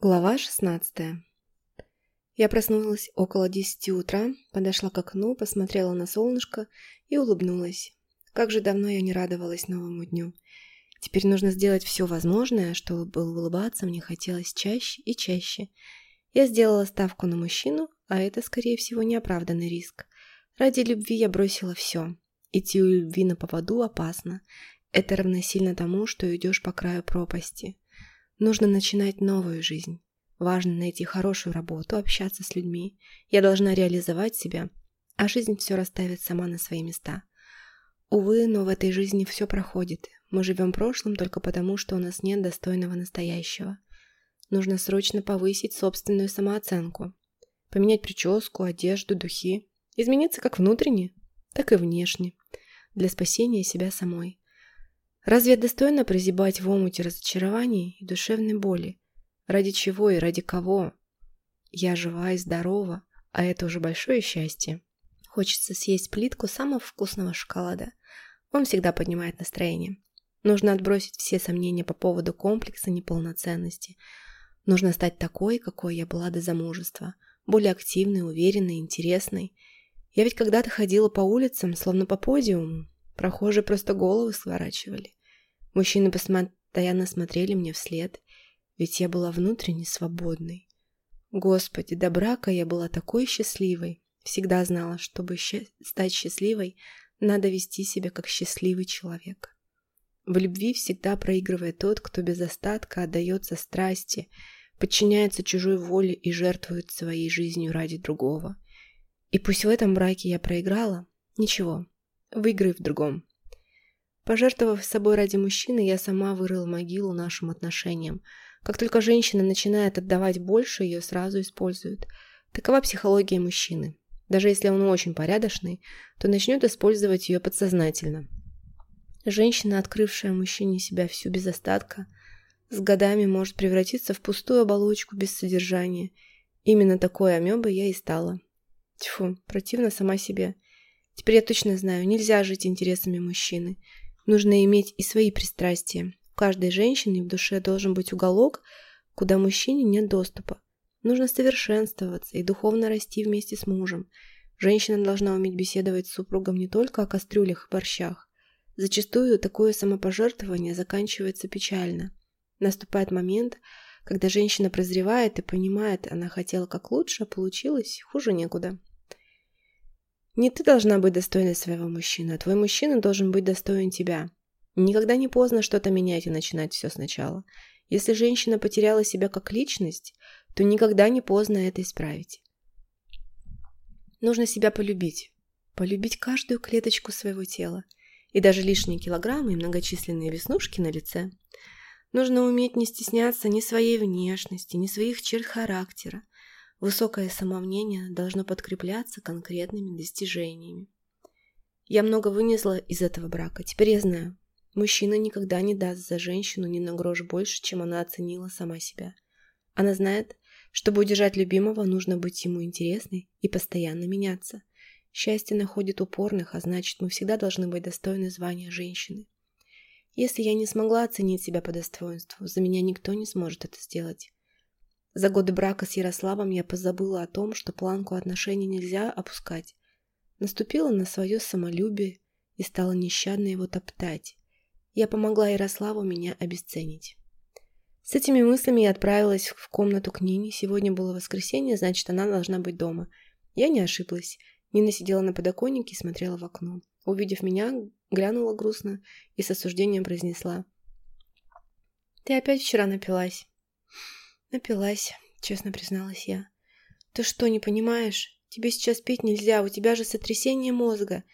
Глава 16 Я проснулась около десяти утра, подошла к окну, посмотрела на солнышко и улыбнулась. Как же давно я не радовалась новому дню. Теперь нужно сделать все возможное, чтобы улыбаться мне хотелось чаще и чаще. Я сделала ставку на мужчину, а это, скорее всего, неоправданный риск. Ради любви я бросила все. Идти у любви на поводу опасно. Это равносильно тому, что идешь по краю пропасти. Нужно начинать новую жизнь. Важно найти хорошую работу, общаться с людьми. Я должна реализовать себя, а жизнь все расставит сама на свои места. Увы, но в этой жизни все проходит. Мы живем прошлым только потому, что у нас нет достойного настоящего. Нужно срочно повысить собственную самооценку. Поменять прическу, одежду, духи. Измениться как внутренне, так и внешне. Для спасения себя самой. Разве достойно прозябать в омуте разочарований и душевной боли? Ради чего и ради кого? Я жива и здорова, а это уже большое счастье. Хочется съесть плитку самого вкусного шоколада. Он всегда поднимает настроение. Нужно отбросить все сомнения по поводу комплекса неполноценности. Нужно стать такой, какой я была до замужества. Более активной, уверенной, интересной. Я ведь когда-то ходила по улицам, словно по подиуму. Прохожие просто головы сворачивали. Мужчины постоянно смотрели мне вслед, ведь я была внутренне свободной. Господи, до брака я была такой счастливой. Всегда знала, чтобы стать счастливой, надо вести себя как счастливый человек. В любви всегда проигрывает тот, кто без остатка отдается страсти, подчиняется чужой воле и жертвует своей жизнью ради другого. И пусть в этом браке я проиграла, ничего, выиграю в другом. Пожертвовав собой ради мужчины, я сама вырыла могилу нашим отношениям. Как только женщина начинает отдавать больше, ее сразу используют. Такова психология мужчины. Даже если он очень порядочный, то начнет использовать ее подсознательно. Женщина, открывшая мужчине себя всю без остатка, с годами может превратиться в пустую оболочку без содержания. Именно такой амебой я и стала. Тьфу, противно сама себе. Теперь я точно знаю, нельзя жить интересами мужчины. Нужно иметь и свои пристрастия. У каждой женщины в душе должен быть уголок, куда мужчине нет доступа. Нужно совершенствоваться и духовно расти вместе с мужем. Женщина должна уметь беседовать с супругом не только о кастрюлях и борщах. Зачастую такое самопожертвование заканчивается печально. Наступает момент, когда женщина прозревает и понимает, она хотела как лучше, а получилось хуже некуда. Не ты должна быть достойной своего мужчины, а твой мужчина должен быть достоин тебя. Никогда не поздно что-то менять и начинать все сначала. Если женщина потеряла себя как личность, то никогда не поздно это исправить. Нужно себя полюбить. Полюбить каждую клеточку своего тела. И даже лишние килограммы и многочисленные веснушки на лице. Нужно уметь не стесняться ни своей внешности, ни своих черт характера. Высокое самомнение должно подкрепляться конкретными достижениями. Я много вынесла из этого брака, теперь я знаю. Мужчина никогда не даст за женщину ни на грош больше, чем она оценила сама себя. Она знает, чтобы удержать любимого, нужно быть ему интересной и постоянно меняться. Счастье находит упорных, а значит, мы всегда должны быть достойны звания женщины. Если я не смогла оценить себя по достоинству, за меня никто не сможет это сделать. За годы брака с Ярославом я позабыла о том, что планку отношений нельзя опускать. Наступила на свое самолюбие и стала нещадно его топтать. Я помогла Ярославу меня обесценить. С этими мыслями я отправилась в комнату к Нине. Сегодня было воскресенье, значит, она должна быть дома. Я не ошиблась. Нина сидела на подоконнике и смотрела в окно. Увидев меня, глянула грустно и с осуждением произнесла. «Ты опять вчера напилась?» «Напилась», — честно призналась я. «Ты что, не понимаешь? Тебе сейчас пить нельзя, у тебя же сотрясение мозга.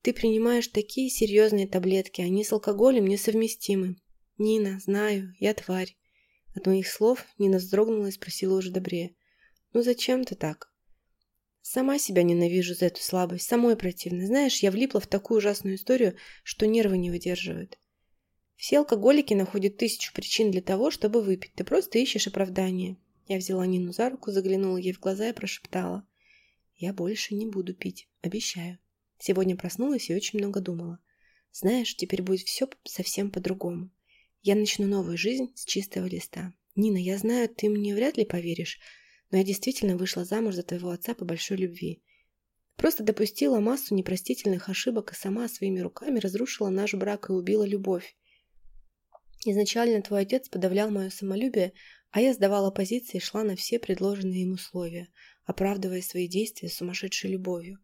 Ты принимаешь такие серьезные таблетки, они с алкоголем несовместимы. Нина, знаю, я тварь». От моих слов Нина вздрогнула и спросила уже добрее. «Ну зачем ты так?» «Сама себя ненавижу за эту слабость, самой противно. Знаешь, я влипла в такую ужасную историю, что нервы не выдерживают. Все алкоголики находят тысячу причин для того, чтобы выпить. Ты просто ищешь оправдание. Я взяла Нину за руку, заглянула ей в глаза и прошептала. Я больше не буду пить, обещаю. Сегодня проснулась и очень много думала. Знаешь, теперь будет все совсем по-другому. Я начну новую жизнь с чистого листа. «Нина, я знаю, ты мне вряд ли поверишь, но я действительно вышла замуж за твоего отца по большой любви. Просто допустила массу непростительных ошибок и сама своими руками разрушила наш брак и убила любовь. Изначально твой отец подавлял мое самолюбие, а я сдавала позиции и шла на все предложенные им условия, оправдывая свои действия сумасшедшей любовью.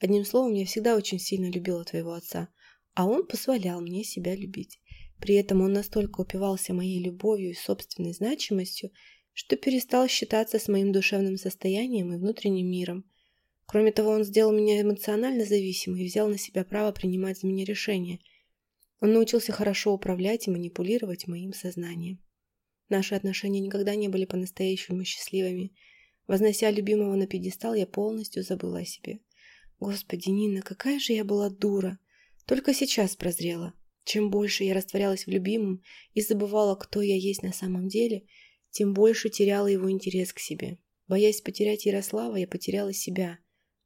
Одним словом, я всегда очень сильно любила твоего отца, а он позволял мне себя любить. При этом он настолько упивался моей любовью и собственной значимостью, что перестал считаться с моим душевным состоянием и внутренним миром. Кроме того, он сделал меня эмоционально зависимой и взял на себя право принимать за меня решения. Он научился хорошо управлять и манипулировать моим сознанием. Наши отношения никогда не были по-настоящему счастливыми. Вознося любимого на пьедестал, я полностью забыла о себе. Господи, Нина, какая же я была дура! Только сейчас прозрела. Чем больше я растворялась в любимом и забывала, кто я есть на самом деле, тем больше теряла его интерес к себе. Боясь потерять Ярослава, я потеряла себя.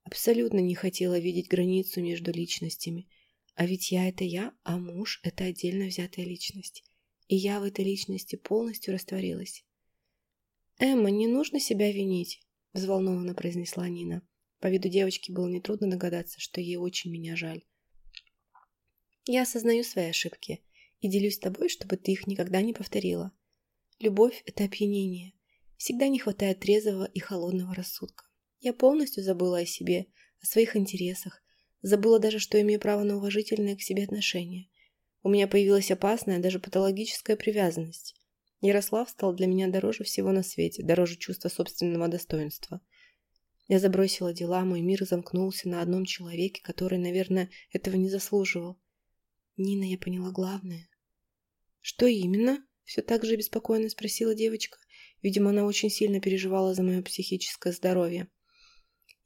Абсолютно не хотела видеть границу между личностями. А ведь я — это я, а муж — это отдельно взятая личность. И я в этой личности полностью растворилась. «Эмма, не нужно себя винить», — взволнованно произнесла Нина. По виду девочки было нетрудно догадаться, что ей очень меня жаль. Я осознаю свои ошибки и делюсь с тобой, чтобы ты их никогда не повторила. Любовь – это опьянение. Всегда не хватает трезвого и холодного рассудка. Я полностью забыла о себе, о своих интересах, забыла даже, что имею право на уважительное к себе отношение. У меня появилась опасная, даже патологическая привязанность. Ярослав стал для меня дороже всего на свете, дороже чувства собственного достоинства. Я забросила дела, мой мир замкнулся на одном человеке, который, наверное, этого не заслуживал. Нина, я поняла главное. Что именно? Все так же беспокойно спросила девочка. Видимо, она очень сильно переживала за мое психическое здоровье.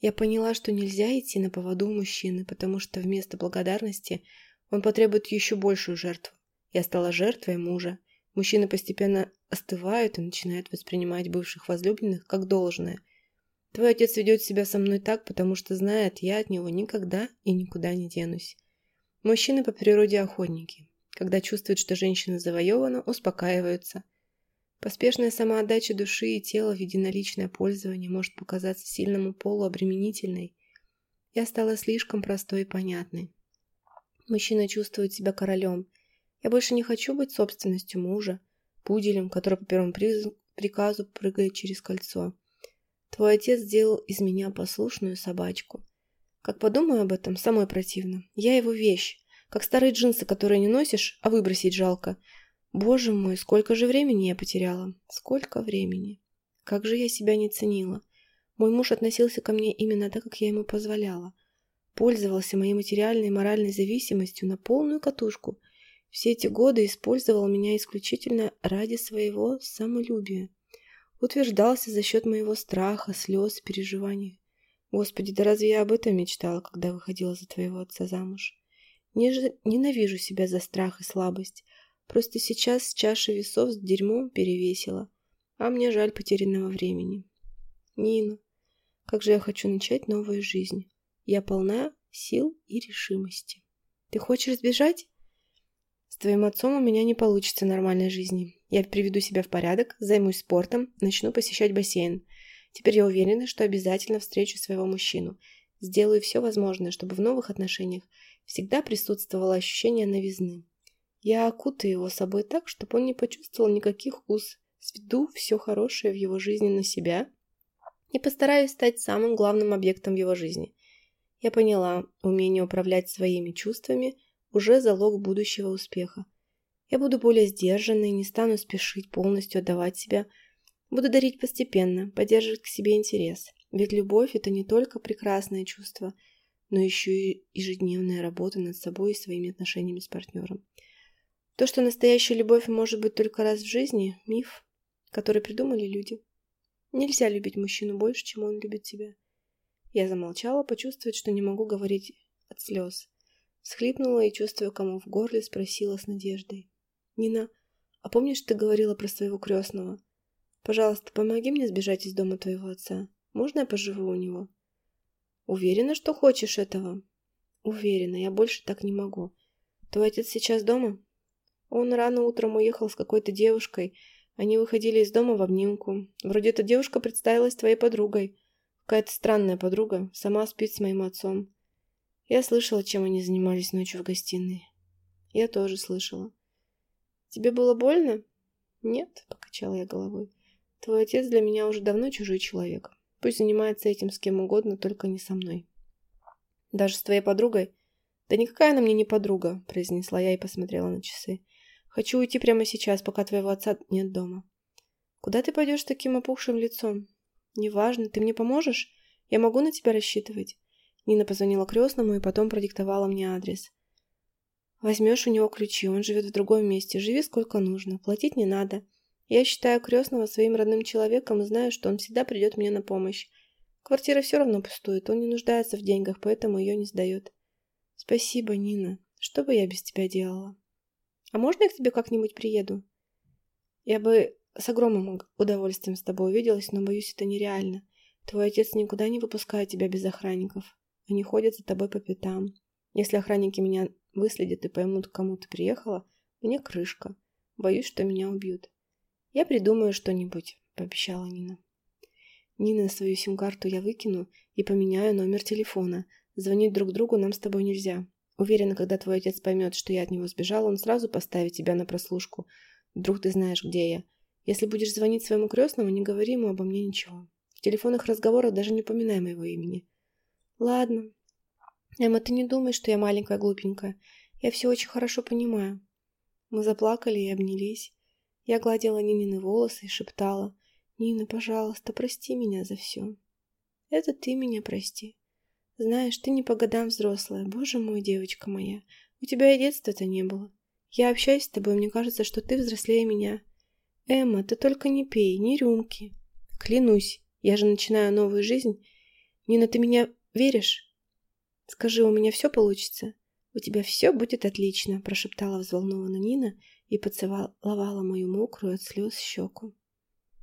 Я поняла, что нельзя идти на поводу мужчины, потому что вместо благодарности он потребует еще большую жертву. Я стала жертвой мужа. Мужчины постепенно остывают и начинают воспринимать бывших возлюбленных как должное. Твой отец ведет себя со мной так, потому что знает, я от него никогда и никуда не денусь. Мужчины по природе охотники. Когда чувствуют, что женщина завоевана, успокаиваются. Поспешная самоотдача души и тела в единоличное пользование может показаться сильному полу обременительной. Я стала слишком простой и понятной. Мужчина чувствует себя королем. Я больше не хочу быть собственностью мужа, пуделем, который по первому приказу прыгает через кольцо. Твой отец сделал из меня послушную собачку. Как подумаю об этом, самой противно. Я его вещь, как старые джинсы, которые не носишь, а выбросить жалко. Боже мой, сколько же времени я потеряла. Сколько времени. Как же я себя не ценила. Мой муж относился ко мне именно так, как я ему позволяла. Пользовался моей материальной и моральной зависимостью на полную катушку. Все эти годы использовал меня исключительно ради своего самолюбия. Утверждался за счет моего страха, слез, переживаний. Господи, да разве я об этом мечтала, когда выходила за твоего отца замуж? Не Ненавижу себя за страх и слабость. Просто сейчас чаша весов с дерьмом перевесила, а мне жаль потерянного времени. Нина, как же я хочу начать новую жизнь. Я полна сил и решимости. Ты хочешь сбежать? С твоим отцом у меня не получится нормальной жизни. Я приведу себя в порядок, займусь спортом, начну посещать бассейн. Теперь я уверена, что обязательно встречу своего мужчину. Сделаю все возможное, чтобы в новых отношениях всегда присутствовало ощущение новизны. Я окутаю его собой так, чтобы он не почувствовал никаких уз, сведу все хорошее в его жизни на себя и постараюсь стать самым главным объектом его жизни. Я поняла, умение управлять своими чувствами уже залог будущего успеха. Я буду более сдержанной, не стану спешить полностью отдавать себя – Буду дарить постепенно, поддерживать к себе интерес. Ведь любовь – это не только прекрасное чувство, но еще и ежедневная работа над собой и своими отношениями с партнером. То, что настоящая любовь может быть только раз в жизни – миф, который придумали люди. Нельзя любить мужчину больше, чем он любит тебя. Я замолчала, почувствовать, что не могу говорить от слез. Схлипнула и, чувствуя кому в горле, спросила с надеждой. «Нина, а помнишь, ты говорила про своего крестного? Пожалуйста, помоги мне сбежать из дома твоего отца. Можно я поживу у него? Уверена, что хочешь этого? Уверена, я больше так не могу. Твой отец сейчас дома? Он рано утром уехал с какой-то девушкой, Они выходили из дома в обнимку. Вроде эта девушка представилась твоей подругой. Какая-то странная подруга, сама спит с моим отцом. Я слышала, чем они занимались ночью в гостиной. Я тоже слышала. Тебе было больно? Нет, покачала я головой. Твой отец для меня уже давно чужой человек. Пусть занимается этим с кем угодно, только не со мной. Даже с твоей подругой? Да никакая она мне не подруга, произнесла я и посмотрела на часы. Хочу уйти прямо сейчас, пока твоего отца нет дома. Куда ты пойдешь с таким опухшим лицом? Неважно, ты мне поможешь? Я могу на тебя рассчитывать? Нина позвонила крестному и потом продиктовала мне адрес. Возьмешь у него ключи, он живет в другом месте, живи сколько нужно, платить не надо. Я считаю крестного своим родным человеком и знаю, что он всегда придет мне на помощь. Квартира все равно пустует, он не нуждается в деньгах, поэтому ее не сдает. Спасибо, Нина. Что бы я без тебя делала? А можно я к тебе как-нибудь приеду? Я бы с огромным удовольствием с тобой увиделась, но боюсь, это нереально. Твой отец никуда не выпускает тебя без охранников. Они ходят за тобой по пятам. Если охранники меня выследят и поймут, к кому ты приехала, мне крышка. Боюсь, что меня убьют. Я придумаю что-нибудь, пообещала Нина. Нина, свою сим-карту я выкину и поменяю номер телефона. Звонить друг другу нам с тобой нельзя. Уверена, когда твой отец поймет, что я от него сбежала, он сразу поставит тебя на прослушку. Вдруг ты знаешь, где я. Если будешь звонить своему крестному, не говори ему обо мне ничего. В телефонных разговорах даже не упоминай моего имени. Ладно. Эмма, ты не думай, что я маленькая глупенькая. Я все очень хорошо понимаю. Мы заплакали и обнялись. Я гладила Нинины волосы и шептала. «Нина, пожалуйста, прости меня за все». «Это ты меня прости. Знаешь, ты не по годам взрослая. Боже мой, девочка моя. У тебя и детства-то не было. Я общаюсь с тобой, мне кажется, что ты взрослее меня. Эмма, ты только не пей, ни рюмки. Клянусь, я же начинаю новую жизнь. Нина, ты меня веришь? Скажи, у меня все получится? У тебя все будет отлично, прошептала взволнованно Нина и поцеловала мою мокрую от слез щеку.